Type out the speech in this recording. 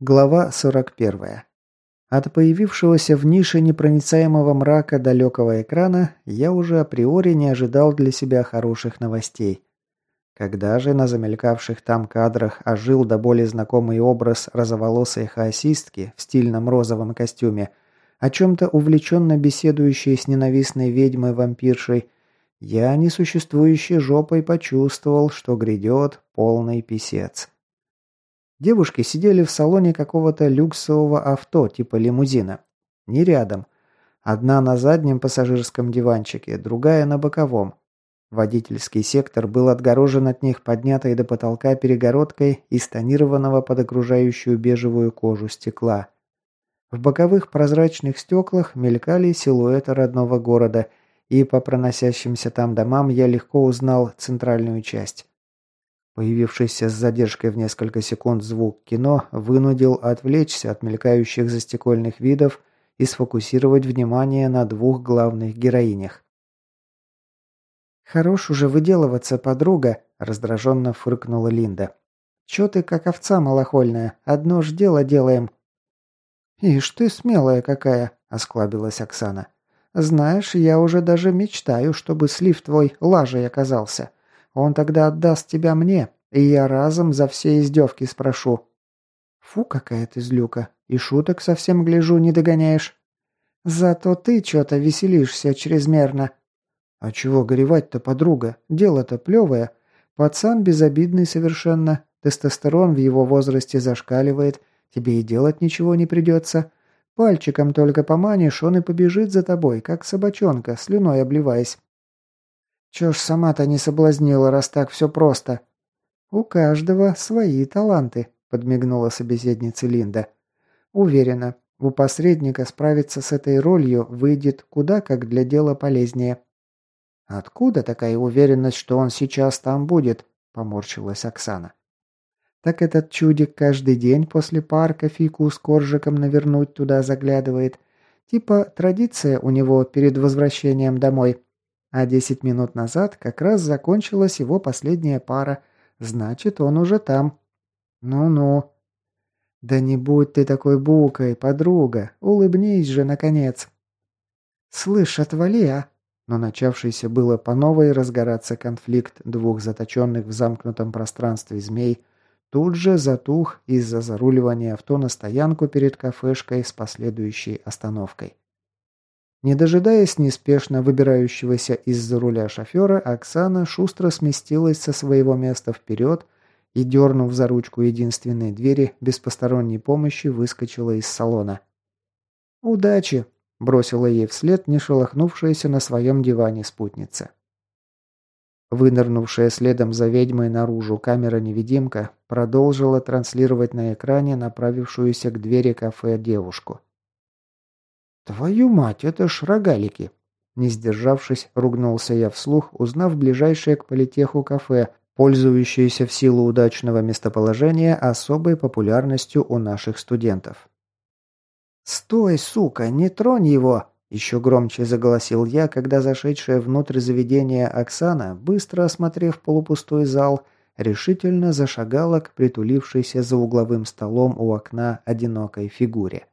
Глава 41. От появившегося в нише непроницаемого мрака далекого экрана я уже априори не ожидал для себя хороших новостей. Когда же на замелькавших там кадрах ожил до боли знакомый образ розоволосой хаосистки в стильном розовом костюме, о чем-то увлеченно беседующей с ненавистной ведьмой-вампиршей, я несуществующей жопой почувствовал, что грядет полный писец. Девушки сидели в салоне какого-то люксового авто типа лимузина. Не рядом. Одна на заднем пассажирском диванчике, другая на боковом. Водительский сектор был отгорожен от них поднятой до потолка перегородкой из тонированного под окружающую бежевую кожу стекла. В боковых прозрачных стеклах мелькали силуэты родного города, и по проносящимся там домам я легко узнал центральную часть. Появившийся с задержкой в несколько секунд звук кино вынудил отвлечься от мелькающих застекольных видов и сфокусировать внимание на двух главных героинях. «Хорош уже выделываться, подруга», – раздраженно фыркнула Линда. «Чё ты как овца малохольная? Одно ж дело делаем». «Ишь ты смелая какая», – осклабилась Оксана. «Знаешь, я уже даже мечтаю, чтобы слив твой лажей оказался. Он тогда отдаст тебя мне, и я разом за все издевки спрошу. Фу, какая ты злюка. И шуток совсем, гляжу, не догоняешь. Зато ты что-то веселишься чрезмерно. А чего горевать-то, подруга? Дело-то плевое. Пацан безобидный совершенно. Тестостерон в его возрасте зашкаливает. Тебе и делать ничего не придется. Пальчиком только поманишь, он и побежит за тобой, как собачонка, слюной обливаясь. Чё ж сама-то не соблазнила, раз так все просто?» «У каждого свои таланты», – подмигнула собеседница Линда. «Уверена, у посредника справиться с этой ролью выйдет куда как для дела полезнее». «Откуда такая уверенность, что он сейчас там будет?» – поморщилась Оксана. «Так этот чудик каждый день после парка фику с коржиком навернуть туда заглядывает. Типа традиция у него перед возвращением домой. А десять минут назад как раз закончилась его последняя пара. Значит, он уже там. Ну-ну. Да не будь ты такой букой, подруга. Улыбнись же, наконец. Слышь, отвали, а. Но начавшийся было по новой разгораться конфликт двух заточенных в замкнутом пространстве змей тут же затух из-за заруливания авто на стоянку перед кафешкой с последующей остановкой. Не дожидаясь неспешно выбирающегося из-за руля шофера, Оксана шустро сместилась со своего места вперед и, дернув за ручку единственной двери, без посторонней помощи выскочила из салона. «Удачи!» – бросила ей вслед не шелохнувшаяся на своем диване спутница. Вынырнувшая следом за ведьмой наружу камера-невидимка продолжила транслировать на экране направившуюся к двери кафе девушку. «Твою мать, это ж рогалики!» Не сдержавшись, ругнулся я вслух, узнав ближайшее к политеху кафе, пользующееся в силу удачного местоположения особой популярностью у наших студентов. «Стой, сука, не тронь его!» Еще громче заголосил я, когда зашедшая внутрь заведения Оксана, быстро осмотрев полупустой зал, решительно зашагала к притулившейся за угловым столом у окна одинокой фигуре.